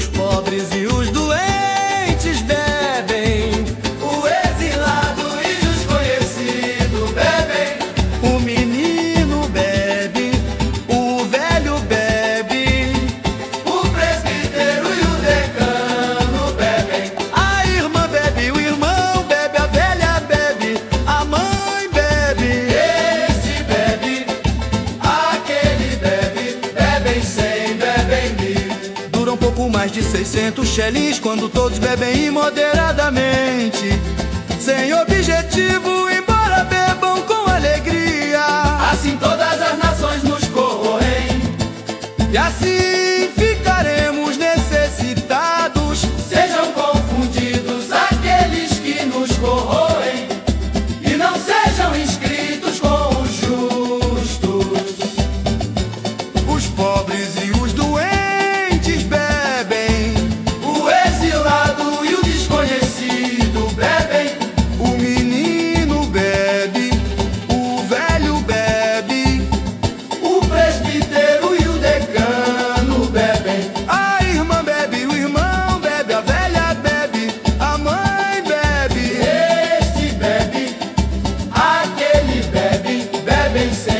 os pobres e mais de 600 xelins quando todos bebem imoderadamente, sem objetivo, embora bebam com alegria. Assim todas as nações nos corroem, e assim ficaremos necessitados. Sejam confundidos aqueles que nos corroem, e não sejam inscritos com os justos. Os pobres e os say.